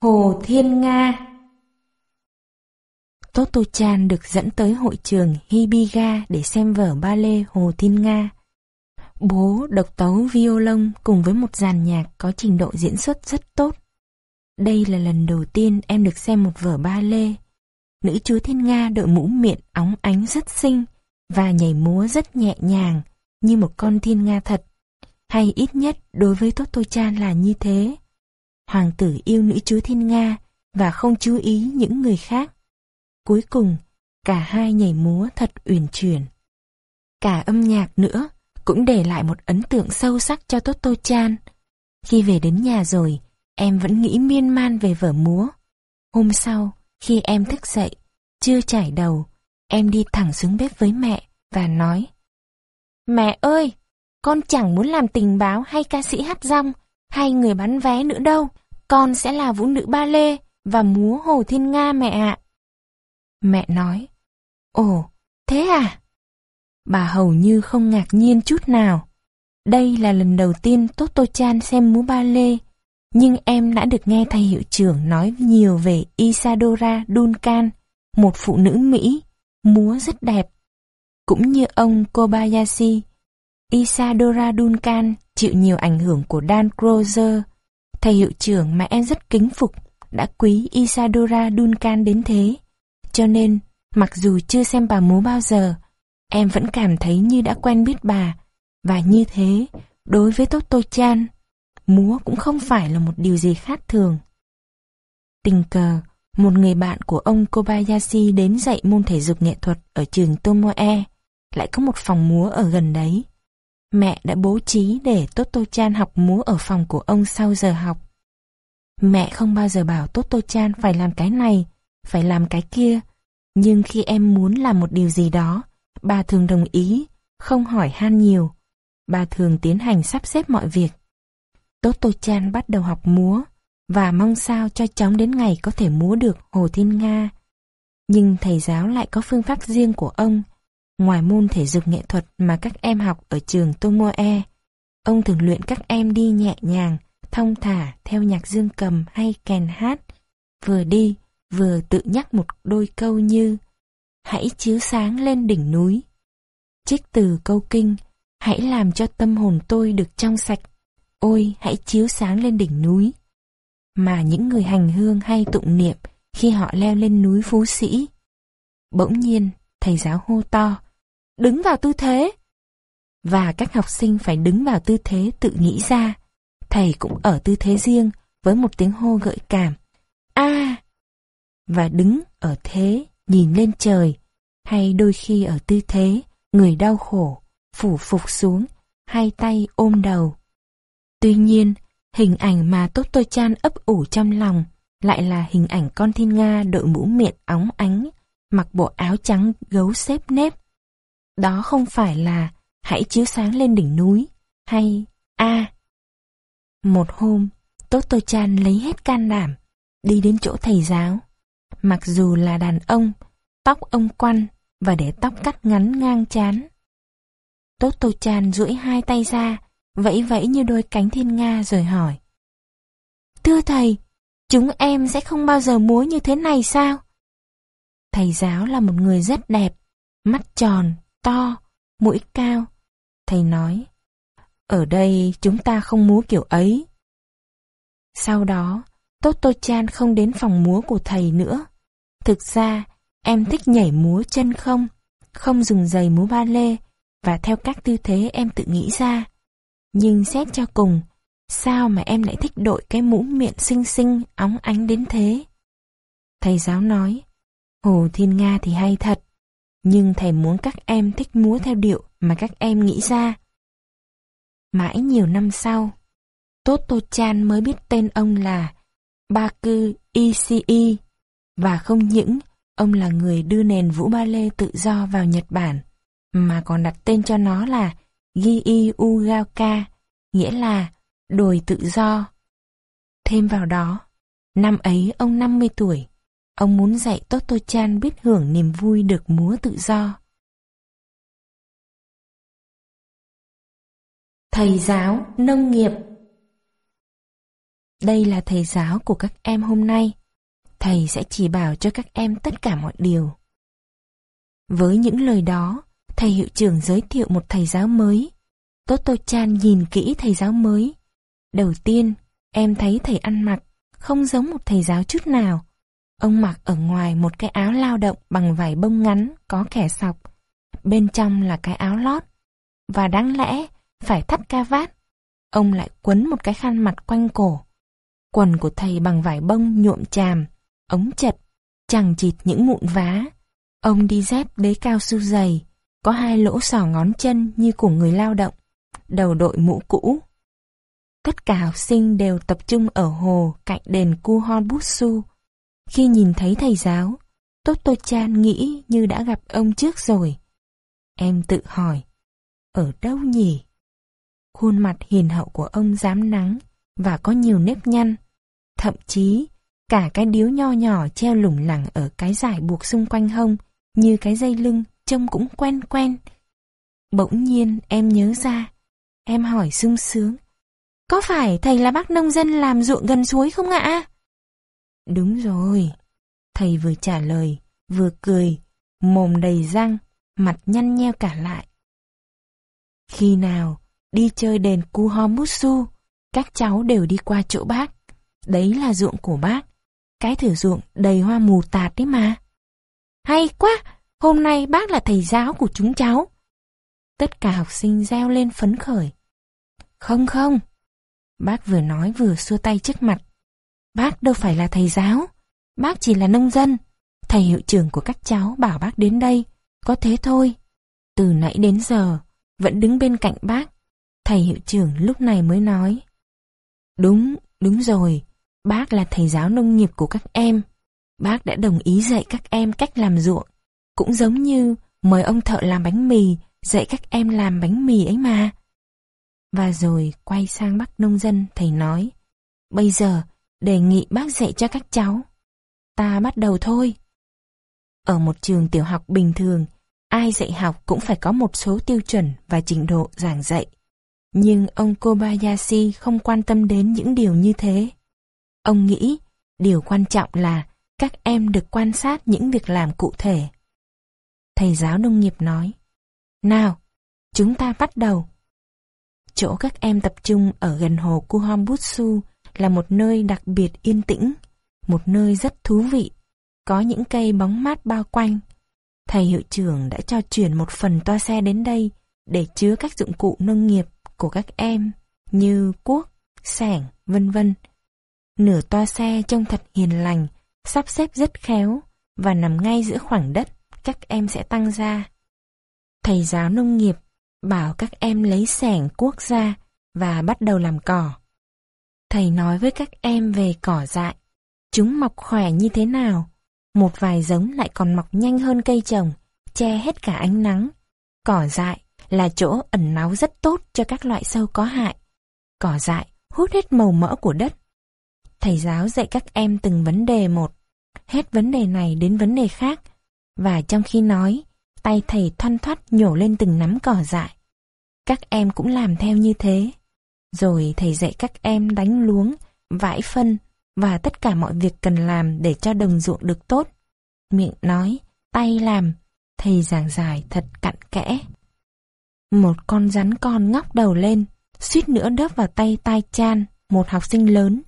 Hồ Thiên Nga Toto Chan được dẫn tới hội trường Hibiga để xem vở ballet Hồ Thiên Nga. Bố độc tấu violon cùng với một dàn nhạc có trình độ diễn xuất rất tốt. Đây là lần đầu tiên em được xem một vở ballet. Nữ chúa Thiên Nga đội mũ miệng óng ánh rất xinh và nhảy múa rất nhẹ nhàng, như một con thiên nga thật. Hay ít nhất đối với Toto Chan là như thế. Hoàng tử yêu nữ chúa Thiên Nga và không chú ý những người khác. Cuối cùng, cả hai nhảy múa thật uyển chuyển. Cả âm nhạc nữa cũng để lại một ấn tượng sâu sắc cho Toto Chan. Khi về đến nhà rồi, em vẫn nghĩ miên man về vở múa. Hôm sau, khi em thức dậy, chưa chải đầu, em đi thẳng xuống bếp với mẹ và nói Mẹ ơi, con chẳng muốn làm tình báo hay ca sĩ hát rong hay người bán vé nữa đâu. Con sẽ là vũ nữ ba lê và múa Hồ Thiên Nga mẹ ạ. Mẹ nói, Ồ, thế à? Bà hầu như không ngạc nhiên chút nào. Đây là lần đầu tiên Toto Chan xem múa ba lê, nhưng em đã được nghe thầy hiệu trưởng nói nhiều về Isadora Duncan, một phụ nữ Mỹ, múa rất đẹp. Cũng như ông Kobayashi, Isadora Duncan chịu nhiều ảnh hưởng của Dan Crozer, thầy hiệu trưởng mà em rất kính phục, đã quý Isadora Duncan đến thế. Cho nên, mặc dù chưa xem bà múa bao giờ, em vẫn cảm thấy như đã quen biết bà. Và như thế, đối với Toto Chan, múa cũng không phải là một điều gì khác thường. Tình cờ, một người bạn của ông Kobayashi đến dạy môn thể dục nghệ thuật ở trường Tomoe, lại có một phòng múa ở gần đấy. Mẹ đã bố trí để Toto Chan học múa ở phòng của ông sau giờ học. Mẹ không bao giờ bảo Toto Chan phải làm cái này, phải làm cái kia. Nhưng khi em muốn làm một điều gì đó, bà thường đồng ý, không hỏi han nhiều. Bà thường tiến hành sắp xếp mọi việc. Toto Chan bắt đầu học múa và mong sao cho chóng đến ngày có thể múa được Hồ Thiên Nga. Nhưng thầy giáo lại có phương pháp riêng của ông. Ngoài môn thể dục nghệ thuật mà các em học ở trường Tomoe, ông thường luyện các em đi nhẹ nhàng, thông thả theo nhạc dương cầm hay kèn hát, vừa đi vừa tự nhắc một đôi câu như Hãy chiếu sáng lên đỉnh núi. Trích từ câu kinh Hãy làm cho tâm hồn tôi được trong sạch. Ôi, hãy chiếu sáng lên đỉnh núi. Mà những người hành hương hay tụng niệm khi họ leo lên núi Phú Sĩ. Bỗng nhiên, thầy giáo hô to, đứng vào tư thế. Và các học sinh phải đứng vào tư thế tự nghĩ ra. Thầy cũng ở tư thế riêng với một tiếng hô gợi cảm. a Và đứng ở thế, nhìn lên trời, hay đôi khi ở tư thế, người đau khổ, phủ phục xuống, hai tay ôm đầu. Tuy nhiên, hình ảnh mà Tốt Tôi Chan ấp ủ trong lòng lại là hình ảnh con thiên Nga đội mũ miệng óng ánh, mặc bộ áo trắng gấu xếp nếp. Đó không phải là hãy chiếu sáng lên đỉnh núi, hay a Một hôm, Tốt Tôi Chan lấy hết can đảm, đi đến chỗ thầy giáo. Mặc dù là đàn ông, tóc ông quăn và để tóc cắt ngắn ngang chán. Tốt Tô Chan duỗi hai tay ra, vẫy vẫy như đôi cánh thiên nga rồi hỏi. Thưa thầy, chúng em sẽ không bao giờ múa như thế này sao? Thầy giáo là một người rất đẹp, mắt tròn, to, mũi cao. Thầy nói, ở đây chúng ta không múa kiểu ấy. Sau đó, Tốt Chan không đến phòng múa của thầy nữa. Thực ra, em thích nhảy múa chân không, không dùng giày múa ba lê, và theo các tư thế em tự nghĩ ra. Nhưng xét cho cùng, sao mà em lại thích đội cái mũ miệng xinh xinh, óng ánh đến thế? Thầy giáo nói, Hồ Thiên Nga thì hay thật, nhưng thầy muốn các em thích múa theo điệu mà các em nghĩ ra. Mãi nhiều năm sau, Toto Chan mới biết tên ông là Baku Ishii, và không những ông là người đưa nền vũ ba lê tự do vào Nhật Bản, mà còn đặt tên cho nó là Gii Ugaoka, nghĩa là đồi tự do. Thêm vào đó, năm ấy ông 50 tuổi, ông muốn dạy Toto Chan biết hưởng niềm vui được múa tự do. Thầy giáo nông nghiệp đây là thầy giáo của các em hôm nay. Thầy sẽ chỉ bảo cho các em tất cả mọi điều. Với những lời đó, thầy hiệu trưởng giới thiệu một thầy giáo mới. Toto Chan nhìn kỹ thầy giáo mới. Đầu tiên, em thấy thầy ăn mặc không giống một thầy giáo chút nào. Ông mặc ở ngoài một cái áo lao động bằng vải bông ngắn có kẻ sọc. Bên trong là cái áo lót. Và đáng lẽ phải thắt ca vát. Ông lại quấn một cái khăn mặt quanh cổ. Quần của thầy bằng vải bông nhuộm chàm, ống chật, chẳng chịt những mụn vá. Ông đi dép đế cao su dày, có hai lỗ sò ngón chân như của người lao động, đầu đội mũ cũ. Tất cả học sinh đều tập trung ở hồ cạnh đền Kuhon Butsu. Khi nhìn thấy thầy giáo, Toto Chan nghĩ như đã gặp ông trước rồi. Em tự hỏi, ở đâu nhỉ? Khuôn mặt hiền hậu của ông dám nắng và có nhiều nếp nhăn. Thậm chí, cả cái điếu nho nhỏ treo lủng lẳng ở cái giải buộc xung quanh hông như cái dây lưng trông cũng quen quen. Bỗng nhiên em nhớ ra, em hỏi sung sướng. Có phải thầy là bác nông dân làm ruộng gần suối không ạ? Đúng rồi. Thầy vừa trả lời, vừa cười, mồm đầy răng, mặt nhăn nheo cả lại. Khi nào đi chơi đền Kuhomutsu, các cháu đều đi qua chỗ bác. Đấy là ruộng của bác. Cái thử ruộng đầy hoa mù tạt đấy mà. Hay quá, hôm nay bác là thầy giáo của chúng cháu. Tất cả học sinh reo lên phấn khởi. Không không, bác vừa nói vừa xua tay trước mặt. Bác đâu phải là thầy giáo, bác chỉ là nông dân. Thầy hiệu trưởng của các cháu bảo bác đến đây, có thế thôi. Từ nãy đến giờ, vẫn đứng bên cạnh bác. Thầy hiệu trưởng lúc này mới nói. Đúng, đúng rồi, bác là thầy giáo nông nghiệp của các em. Bác đã đồng ý dạy các em cách làm ruộng. Cũng giống như mời ông thợ làm bánh mì, dạy các em làm bánh mì ấy mà. Và rồi quay sang bác nông dân, thầy nói. Bây giờ, đề nghị bác dạy cho các cháu. Ta bắt đầu thôi. Ở một trường tiểu học bình thường, ai dạy học cũng phải có một số tiêu chuẩn và trình độ giảng dạy. Nhưng ông Kobayashi không quan tâm đến những điều như thế. Ông nghĩ, điều quan trọng là các em được quan sát những việc làm cụ thể. Thầy giáo nông nghiệp nói, Nào, chúng ta bắt đầu. Chỗ các em tập trung ở gần hồ Kuhombutsu là một nơi đặc biệt yên tĩnh, một nơi rất thú vị, có những cây bóng mát bao quanh. Thầy hiệu trưởng đã cho chuyển một phần toa xe đến đây để chứa các dụng cụ nông nghiệp của các em như cuốc, sẻng, vân vân. Nửa toa xe trông thật hiền lành, sắp xếp rất khéo và nằm ngay giữa khoảng đất các em sẽ tăng ra. Thầy giáo nông nghiệp bảo các em lấy sẻng cuốc ra và bắt đầu làm cỏ. Thầy nói với các em về cỏ dại. Chúng mọc khỏe như thế nào? Một vài giống lại còn mọc nhanh hơn cây trồng, che hết cả ánh nắng. Cỏ dại là chỗ ẩn náu rất tốt cho các loại sâu có hại. Cỏ dại hút hết màu mỡ của đất. Thầy giáo dạy các em từng vấn đề một, hết vấn đề này đến vấn đề khác, và trong khi nói, tay thầy thoăn thoắt nhổ lên từng nắm cỏ dại. Các em cũng làm theo như thế. Rồi thầy dạy các em đánh luống, vãi phân và tất cả mọi việc cần làm để cho đồng ruộng được tốt. Miệng nói, tay làm, thầy giảng giải thật cặn kẽ. Một con rắn con ngóc đầu lên, suýt nữa đớp vào tay tai chan, một học sinh lớn.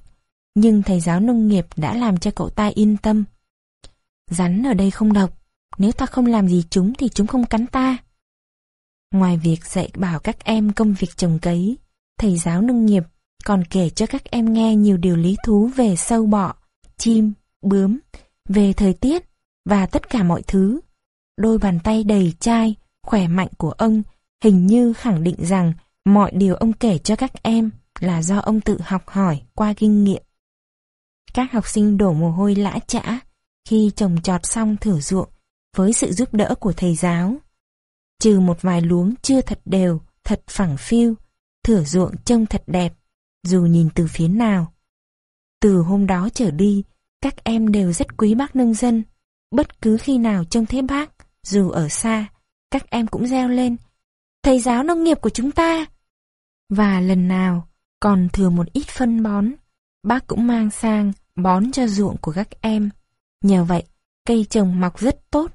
Nhưng thầy giáo nông nghiệp đã làm cho cậu ta yên tâm. Rắn ở đây không độc, nếu ta không làm gì chúng thì chúng không cắn ta. Ngoài việc dạy bảo các em công việc trồng cấy, thầy giáo nông nghiệp còn kể cho các em nghe nhiều điều lý thú về sâu bọ, chim, bướm, về thời tiết và tất cả mọi thứ. Đôi bàn tay đầy chai, khỏe mạnh của ông hình như khẳng định rằng mọi điều ông kể cho các em là do ông tự học hỏi qua kinh nghiệm. Các học sinh đổ mồ hôi lã chã khi trồng trọt xong thử ruộng với sự giúp đỡ của thầy giáo. Trừ một vài luống chưa thật đều, thật phẳng phiu, thửa ruộng trông thật đẹp, dù nhìn từ phía nào. Từ hôm đó trở đi, các em đều rất quý bác nông dân. Bất cứ khi nào trông thấy bác, dù ở xa, các em cũng reo lên. Thầy giáo nông nghiệp của chúng ta! Và lần nào còn thừa một ít phân bón, bác cũng mang sang bón cho ruộng của các em. Nhờ vậy, cây trồng mọc rất tốt.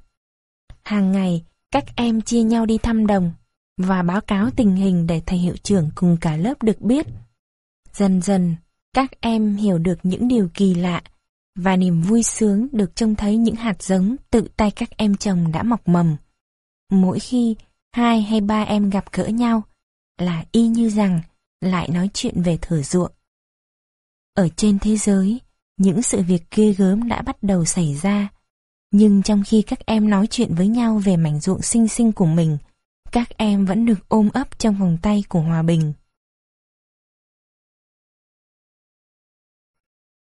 Hàng ngày, các em chia nhau đi thăm đồng và báo cáo tình hình để thầy hiệu trưởng cùng cả lớp được biết. Dần dần, các em hiểu được những điều kỳ lạ và niềm vui sướng được trông thấy những hạt giống tự tay các em trồng đã mọc mầm. Mỗi khi hai hay ba em gặp gỡ nhau là y như rằng lại nói chuyện về thửa ruộng. Ở trên thế giới, những sự việc ghê gớm đã bắt đầu xảy ra. Nhưng trong khi các em nói chuyện với nhau về mảnh ruộng xinh xinh của mình, các em vẫn được ôm ấp trong vòng tay của hòa bình.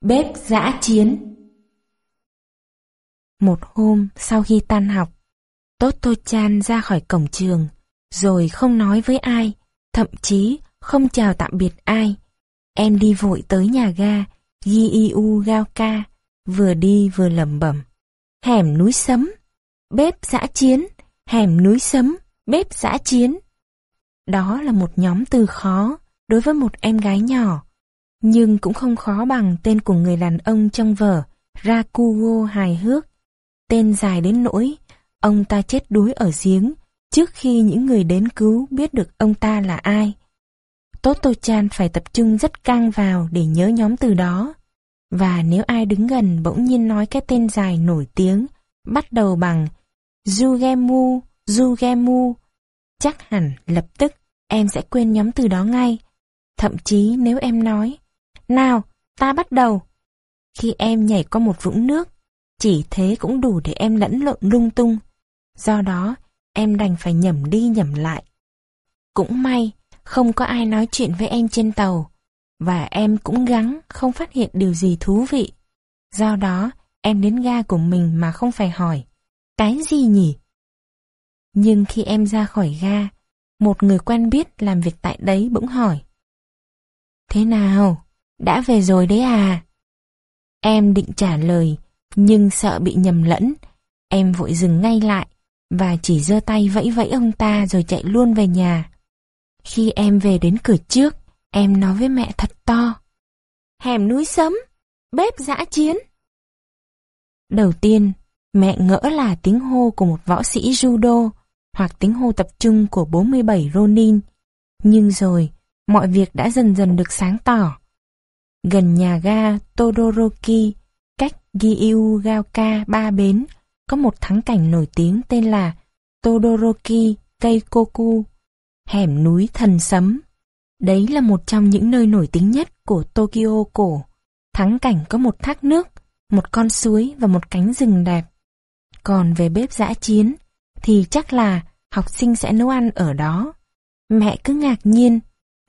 Bếp giã chiến Một hôm sau khi tan học, Toto Chan ra khỏi cổng trường, rồi không nói với ai, thậm chí không chào tạm biệt ai. Em đi vội tới nhà ga, Giiu Gaoka, vừa đi vừa lẩm bẩm. Hẻm núi sấm, bếp giã chiến, hẻm núi sấm, bếp giã chiến. Đó là một nhóm từ khó đối với một em gái nhỏ, nhưng cũng không khó bằng tên của người đàn ông trong vở Rakugo hài hước. Tên dài đến nỗi, ông ta chết đuối ở giếng trước khi những người đến cứu biết được ông ta là ai. Toto Chan phải tập trung rất căng vào để nhớ nhóm từ đó. Và nếu ai đứng gần bỗng nhiên nói cái tên dài nổi tiếng, bắt đầu bằng Jugemu, Zugemu. chắc hẳn lập tức em sẽ quên nhóm từ đó ngay. Thậm chí nếu em nói, nào, ta bắt đầu. Khi em nhảy qua một vũng nước, chỉ thế cũng đủ để em lẫn lộn lung tung. Do đó, em đành phải nhẩm đi nhẩm lại. Cũng may, không có ai nói chuyện với em trên tàu, và em cũng gắng không phát hiện điều gì thú vị. Do đó, em đến ga của mình mà không phải hỏi, cái gì nhỉ? Nhưng khi em ra khỏi ga, một người quen biết làm việc tại đấy bỗng hỏi. Thế nào? Đã về rồi đấy à? Em định trả lời, nhưng sợ bị nhầm lẫn. Em vội dừng ngay lại, và chỉ giơ tay vẫy vẫy ông ta rồi chạy luôn về nhà. Khi em về đến cửa trước, em nói với mẹ thật to. Hẻm núi sấm, bếp dã chiến. Đầu tiên, mẹ ngỡ là tiếng hô của một võ sĩ judo hoặc tiếng hô tập trung của 47 Ronin. Nhưng rồi, mọi việc đã dần dần được sáng tỏ. Gần nhà ga Todoroki, cách Giyugaoka ba bến, có một thắng cảnh nổi tiếng tên là Todoroki Keikoku, hẻm núi thần sấm. Đấy là một trong những nơi nổi tiếng nhất của Tokyo cổ. Thắng cảnh có một thác nước, một con suối và một cánh rừng đẹp. Còn về bếp giã chiến, thì chắc là học sinh sẽ nấu ăn ở đó. Mẹ cứ ngạc nhiên,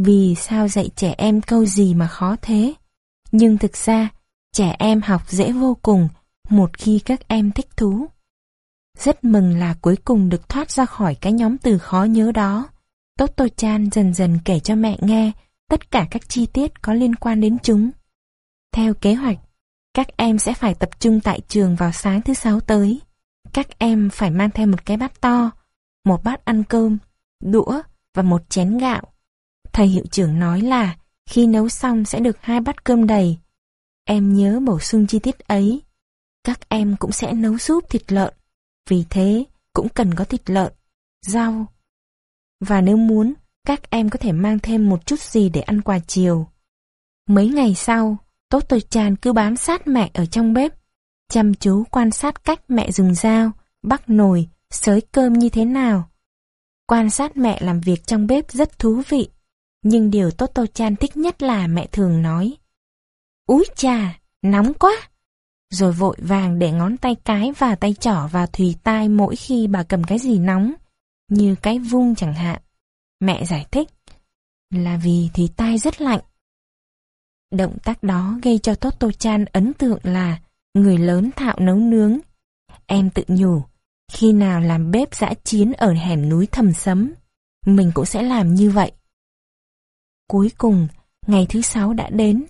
vì sao dạy trẻ em câu gì mà khó thế? Nhưng thực ra, trẻ em học dễ vô cùng một khi các em thích thú. Rất mừng là cuối cùng được thoát ra khỏi cái nhóm từ khó nhớ đó. Tốt tôi Chan dần dần kể cho mẹ nghe tất cả các chi tiết có liên quan đến chúng. Theo kế hoạch, các em sẽ phải tập trung tại trường vào sáng thứ sáu tới. Các em phải mang theo một cái bát to, một bát ăn cơm, đũa và một chén gạo. Thầy hiệu trưởng nói là khi nấu xong sẽ được hai bát cơm đầy. Em nhớ bổ sung chi tiết ấy. Các em cũng sẽ nấu súp thịt lợn. Vì thế, cũng cần có thịt lợn, rau. Và nếu muốn, các em có thể mang thêm một chút gì để ăn quà chiều. Mấy ngày sau, Tốt Tôi Chan cứ bám sát mẹ ở trong bếp, chăm chú quan sát cách mẹ dùng dao, bắt nồi, sới cơm như thế nào. Quan sát mẹ làm việc trong bếp rất thú vị, nhưng điều Toto Chan thích nhất là mẹ thường nói. Úi chà, nóng quá! Rồi vội vàng để ngón tay cái và tay trỏ vào thùy tai mỗi khi bà cầm cái gì nóng, như cái vung chẳng hạn. Mẹ giải thích là vì thùy tai rất lạnh. Động tác đó gây cho Toto Chan ấn tượng là người lớn thạo nấu nướng. Em tự nhủ, khi nào làm bếp dã chiến ở hẻm núi thầm sấm, mình cũng sẽ làm như vậy. Cuối cùng, ngày thứ sáu đã đến.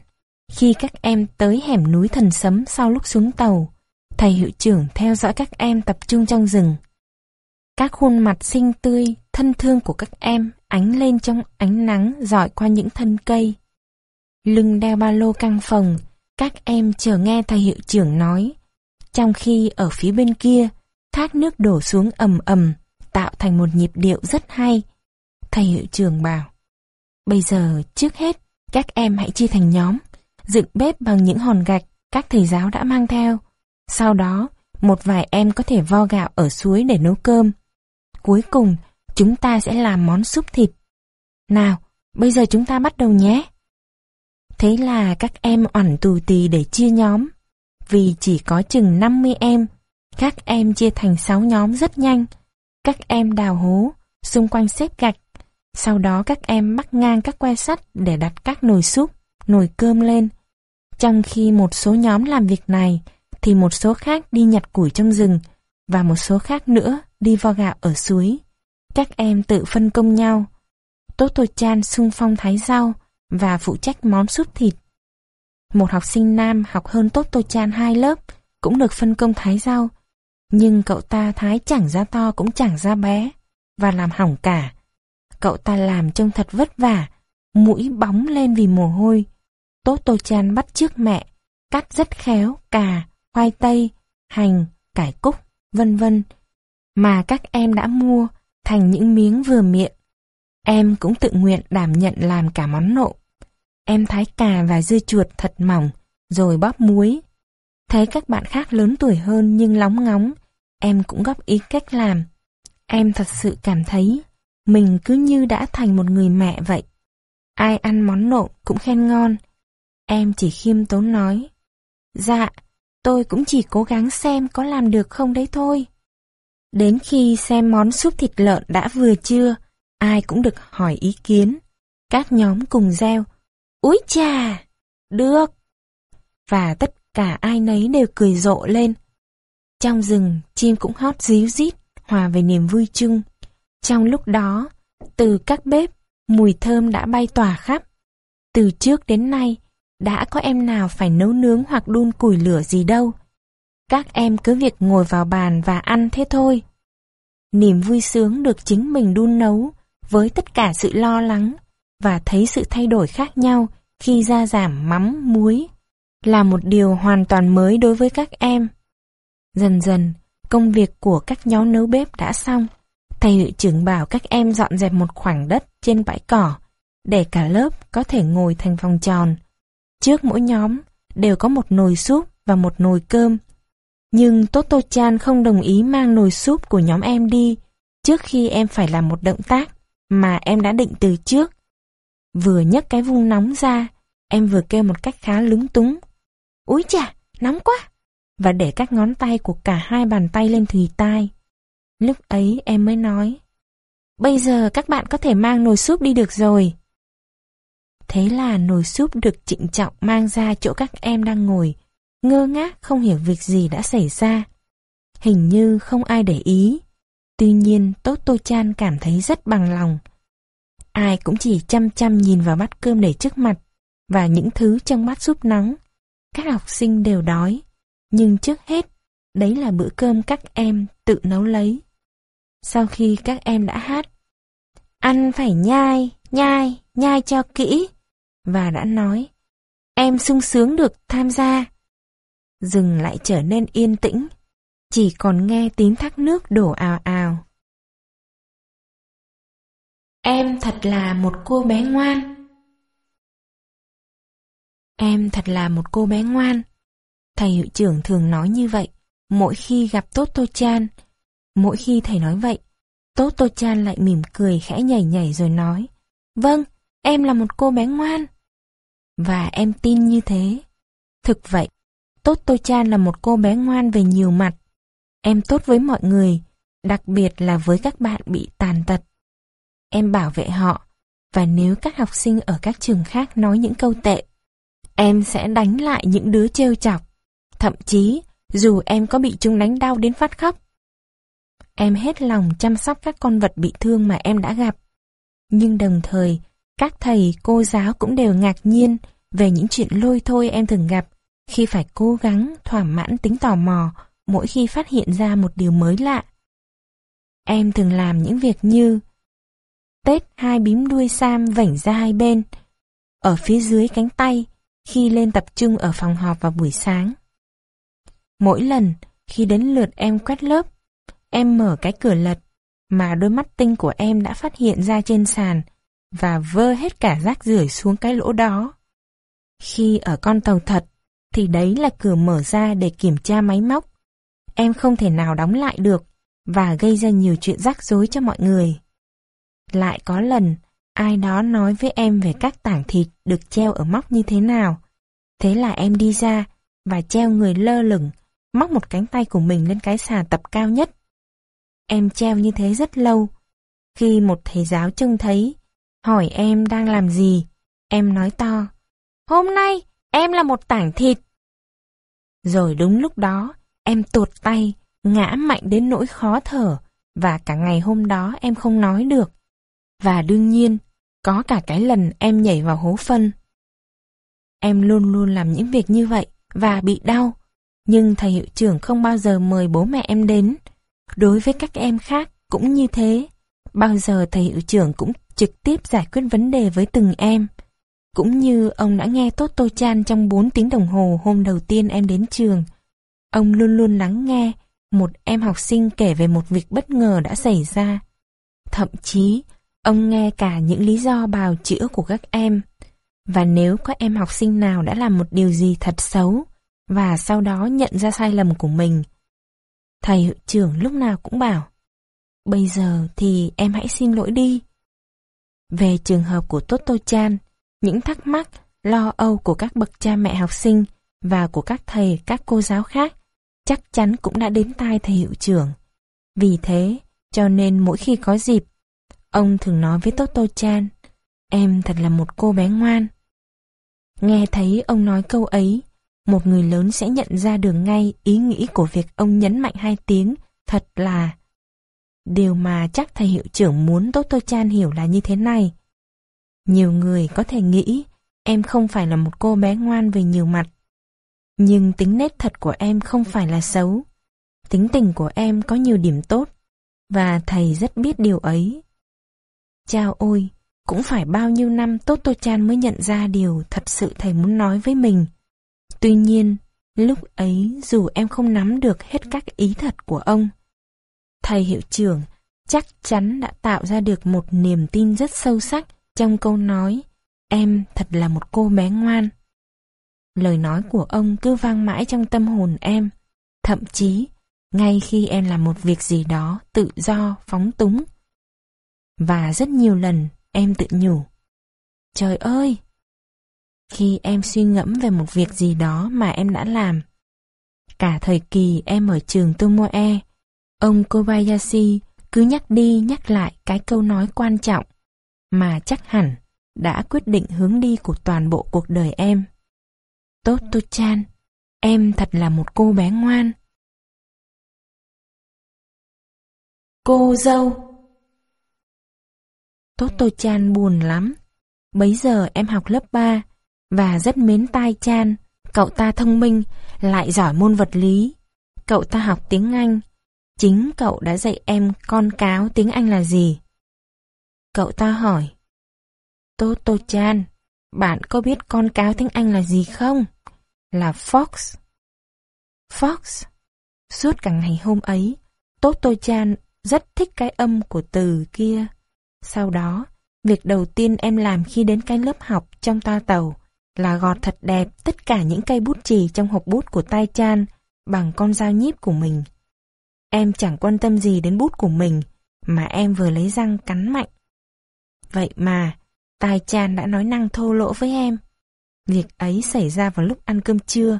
Khi các em tới hẻm núi thần sấm sau lúc xuống tàu, thầy hiệu trưởng theo dõi các em tập trung trong rừng. Các khuôn mặt xinh tươi, thân thương của các em ánh lên trong ánh nắng dọi qua những thân cây. lưng đeo ba lô căng phòng, các em chờ nghe thầy hiệu trưởng nói. Trong khi ở phía bên kia, thác nước đổ xuống ầm ầm, tạo thành một nhịp điệu rất hay. Thầy hiệu trưởng bảo, bây giờ trước hết, các em hãy chia thành nhóm, dựng bếp bằng những hòn gạch các thầy giáo đã mang theo. Sau đó, một vài em có thể vo gạo ở suối để nấu cơm. Cuối cùng, chúng ta sẽ làm món súp thịt. Nào, bây giờ chúng ta bắt đầu nhé. Thế là các em oẳn tù tì để chia nhóm. Vì chỉ có chừng 50 em, các em chia thành 6 nhóm rất nhanh. Các em đào hố, xung quanh xếp gạch. Sau đó các em bắt ngang các que sắt để đặt các nồi súp, nồi cơm lên. Trong khi một số nhóm làm việc này, thì một số khác đi nhặt củi trong rừng, và một số khác nữa đi vo gạo ở suối. Các em tự phân công nhau. Toto Chan xung phong thái rau và phụ trách món súp thịt. Một học sinh nam học hơn tốt tô Chan hai lớp, cũng được phân công thái rau, nhưng cậu ta thái chẳng ra to cũng chẳng ra bé, và làm hỏng cả. Cậu ta làm trông thật vất vả, mũi bóng lên vì mồ hôi. Tốt tô chan bắt trước mẹ, cắt rất khéo cà, khoai tây, hành, cải cúc, vân vân mà các em đã mua thành những miếng vừa miệng. Em cũng tự nguyện đảm nhận làm cả món nộm. Em thái cà và dưa chuột thật mỏng, rồi bóp muối. Thấy các bạn khác lớn tuổi hơn nhưng lóng ngóng, em cũng góp ý cách làm. Em thật sự cảm thấy mình cứ như đã thành một người mẹ vậy. Ai ăn món nộm cũng khen ngon. Em chỉ khiêm tốn nói. Dạ, tôi cũng chỉ cố gắng xem có làm được không đấy thôi. Đến khi xem món súp thịt lợn đã vừa chưa, ai cũng được hỏi ý kiến. Các nhóm cùng reo, úi chà, được. Và tất cả ai nấy đều cười rộ lên. Trong rừng, chim cũng hót díu rít, hòa về niềm vui chung. Trong lúc đó, từ các bếp, mùi thơm đã bay tỏa khắp. Từ trước đến nay, đã có em nào phải nấu nướng hoặc đun củi lửa gì đâu. Các em cứ việc ngồi vào bàn và ăn thế thôi. Niềm vui sướng được chính mình đun nấu, với tất cả sự lo lắng, và thấy sự thay đổi khác nhau khi ra giảm mắm, muối, là một điều hoàn toàn mới đối với các em. Dần dần, công việc của các nhóm nấu bếp đã xong. Thầy hiệu trưởng bảo các em dọn dẹp một khoảng đất trên bãi cỏ, để cả lớp có thể ngồi thành vòng tròn. Trước mỗi nhóm đều có một nồi súp và một nồi cơm. Nhưng Toto Chan không đồng ý mang nồi súp của nhóm em đi trước khi em phải làm một động tác mà em đã định từ trước. Vừa nhấc cái vung nóng ra, em vừa kêu một cách khá lúng túng. Úi chà, nóng quá! Và để các ngón tay của cả hai bàn tay lên thùy tai. Lúc ấy em mới nói, bây giờ các bạn có thể mang nồi súp đi được rồi. Thế là nồi súp được trịnh trọng mang ra chỗ các em đang ngồi, ngơ ngác không hiểu việc gì đã xảy ra. Hình như không ai để ý. Tuy nhiên Tốt Tô Chan cảm thấy rất bằng lòng. Ai cũng chỉ chăm chăm nhìn vào bát cơm để trước mặt và những thứ trong bát súp nóng. Các học sinh đều đói. Nhưng trước hết, đấy là bữa cơm các em tự nấu lấy. Sau khi các em đã hát, ăn phải nhai, nhai, nhai cho kỹ, và đã nói, em sung sướng được tham gia. Rừng lại trở nên yên tĩnh, chỉ còn nghe tiếng thác nước đổ ào ào. Em thật là một cô bé ngoan. Em thật là một cô bé ngoan. Thầy hiệu trưởng thường nói như vậy, mỗi khi gặp Tốt Tô Chan. Mỗi khi thầy nói vậy, Tốt Tô Chan lại mỉm cười khẽ nhảy nhảy rồi nói, Vâng, em là một cô bé ngoan. Và em tin như thế. Thực vậy, Tốt Tô Chan là một cô bé ngoan về nhiều mặt. Em tốt với mọi người, đặc biệt là với các bạn bị tàn tật. Em bảo vệ họ, và nếu các học sinh ở các trường khác nói những câu tệ, em sẽ đánh lại những đứa trêu chọc. Thậm chí, dù em có bị chúng đánh đau đến phát khóc. Em hết lòng chăm sóc các con vật bị thương mà em đã gặp. Nhưng đồng thời, các thầy, cô giáo cũng đều ngạc nhiên về những chuyện lôi thôi em thường gặp khi phải cố gắng thỏa mãn tính tò mò mỗi khi phát hiện ra một điều mới lạ. Em thường làm những việc như tết hai bím đuôi sam vảnh ra hai bên, ở phía dưới cánh tay khi lên tập trung ở phòng họp vào buổi sáng. Mỗi lần khi đến lượt em quét lớp, em mở cái cửa lật mà đôi mắt tinh của em đã phát hiện ra trên sàn và vơ hết cả rác rưởi xuống cái lỗ đó. Khi ở con tàu thật, thì đấy là cửa mở ra để kiểm tra máy móc. Em không thể nào đóng lại được và gây ra nhiều chuyện rắc rối cho mọi người. Lại có lần, ai đó nói với em về các tảng thịt được treo ở móc như thế nào. Thế là em đi ra và treo người lơ lửng, móc một cánh tay của mình lên cái xà tập cao nhất. Em treo như thế rất lâu. Khi một thầy giáo trông thấy, hỏi em đang làm gì, em nói to. Hôm nay, em là một tảng thịt. Rồi đúng lúc đó, em tuột tay, ngã mạnh đến nỗi khó thở, và cả ngày hôm đó em không nói được. Và đương nhiên, có cả cái lần em nhảy vào hố phân. Em luôn luôn làm những việc như vậy và bị đau, nhưng thầy hiệu trưởng không bao giờ mời bố mẹ em đến. Đối với các em khác cũng như thế, bao giờ thầy hiệu trưởng cũng trực tiếp giải quyết vấn đề với từng em. Cũng như ông đã nghe tốt Tô Chan trong 4 tiếng đồng hồ hôm đầu tiên em đến trường. Ông luôn luôn lắng nghe một em học sinh kể về một việc bất ngờ đã xảy ra. Thậm chí, ông nghe cả những lý do bào chữa của các em. Và nếu có em học sinh nào đã làm một điều gì thật xấu, và sau đó nhận ra sai lầm của mình, thầy hiệu trưởng lúc nào cũng bảo, bây giờ thì em hãy xin lỗi đi. Về trường hợp của Toto Chan, những thắc mắc, lo âu của các bậc cha mẹ học sinh và của các thầy, các cô giáo khác chắc chắn cũng đã đến tai thầy hiệu trưởng. Vì thế, cho nên mỗi khi có dịp, ông thường nói với Toto Chan, em thật là một cô bé ngoan. Nghe thấy ông nói câu ấy, một người lớn sẽ nhận ra được ngay ý nghĩ của việc ông nhấn mạnh hai tiếng, thật là. Điều mà chắc thầy hiệu trưởng muốn Toto Chan hiểu là như thế này. Nhiều người có thể nghĩ em không phải là một cô bé ngoan về nhiều mặt. Nhưng tính nét thật của em không phải là xấu. Tính tình của em có nhiều điểm tốt. Và thầy rất biết điều ấy. Chao ôi, cũng phải bao nhiêu năm Tốt Tô Chan mới nhận ra điều thật sự thầy muốn nói với mình. Tuy nhiên, lúc ấy dù em không nắm được hết các ý thật của ông, thầy hiệu trưởng chắc chắn đã tạo ra được một niềm tin rất sâu sắc trong câu nói Em thật là một cô bé ngoan. Lời nói của ông cứ vang mãi trong tâm hồn em. Thậm chí, ngay khi em làm một việc gì đó tự do, phóng túng. Và rất nhiều lần em tự nhủ. Trời ơi! Khi em suy ngẫm về một việc gì đó mà em đã làm. Cả thời kỳ em ở trường Tomoe, ông Kobayashi cứ nhắc đi nhắc lại cái câu nói quan trọng mà chắc hẳn đã quyết định hướng đi của toàn bộ cuộc đời em. Tốt tôi chan, em thật là một cô bé ngoan. Cô dâu Tốt tôi chan buồn lắm. Bấy giờ em học lớp 3 và rất mến tai chan. Cậu ta thông minh, lại giỏi môn vật lý. Cậu ta học tiếng Anh. Chính cậu đã dạy em con cáo tiếng Anh là gì. Cậu ta hỏi. Toto Chan, bạn có biết con cáo tiếng Anh là gì không? Là Fox. Fox. Suốt cả ngày hôm ấy, Toto Chan rất thích cái âm của từ kia. Sau đó, việc đầu tiên em làm khi đến cái lớp học trong toa tàu là gọt thật đẹp tất cả những cây bút chì trong hộp bút của tay Chan bằng con dao nhíp của mình. Em chẳng quan tâm gì đến bút của mình, mà em vừa lấy răng cắn mạnh. Vậy mà, Tai Chan đã nói năng thô lỗ với em. Việc ấy xảy ra vào lúc ăn cơm trưa,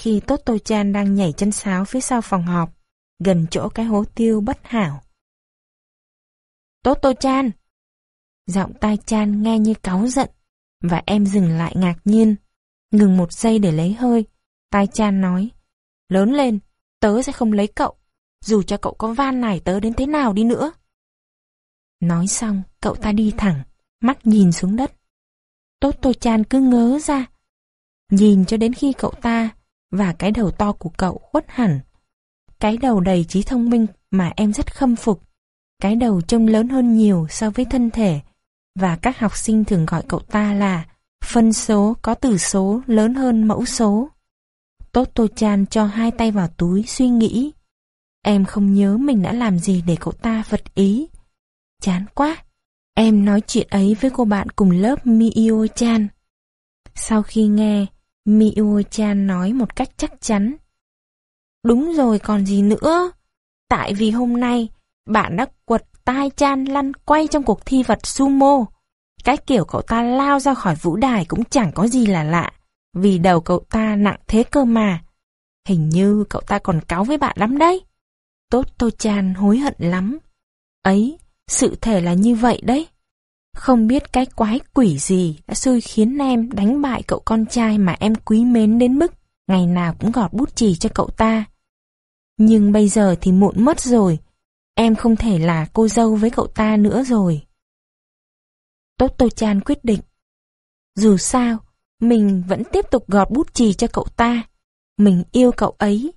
khi tốt tô Chan đang nhảy chân sáo phía sau phòng họp, gần chỗ cái hố tiêu bất hảo. tốt tô Chan! Giọng tai Chan nghe như cáu giận, và em dừng lại ngạc nhiên. Ngừng một giây để lấy hơi, tai Chan nói, lớn lên, tớ sẽ không lấy cậu, dù cho cậu có van nài tớ đến thế nào đi nữa. Nói xong, cậu ta đi thẳng, mắt nhìn xuống đất. Tốt Tô Chan cứ ngớ ra, nhìn cho đến khi cậu ta và cái đầu to của cậu khuất hẳn. Cái đầu đầy trí thông minh mà em rất khâm phục. Cái đầu trông lớn hơn nhiều so với thân thể và các học sinh thường gọi cậu ta là Phân số có tử số lớn hơn mẫu số. Toto Chan cho hai tay vào túi suy nghĩ. Em không nhớ mình đã làm gì để cậu ta vật ý. Chán quá. Em nói chuyện ấy với cô bạn cùng lớp Miyo Chan. Sau khi nghe, Miyo Chan nói một cách chắc chắn. Đúng rồi còn gì nữa. Tại vì hôm nay, bạn đã quật tai Chan lăn quay trong cuộc thi vật sumo. Cái kiểu cậu ta lao ra khỏi vũ đài cũng chẳng có gì là lạ, vì đầu cậu ta nặng thế cơ mà. Hình như cậu ta còn cáu với bạn lắm đấy. Tốt Tô Chan hối hận lắm. Ấy, sự thể là như vậy đấy. Không biết cái quái quỷ gì đã xui khiến em đánh bại cậu con trai mà em quý mến đến mức ngày nào cũng gọt bút chì cho cậu ta. Nhưng bây giờ thì muộn mất rồi. Em không thể là cô dâu với cậu ta nữa rồi. Tốt Tô Chan quyết định. Dù sao, mình vẫn tiếp tục gọt bút chì cho cậu ta. Mình yêu cậu ấy,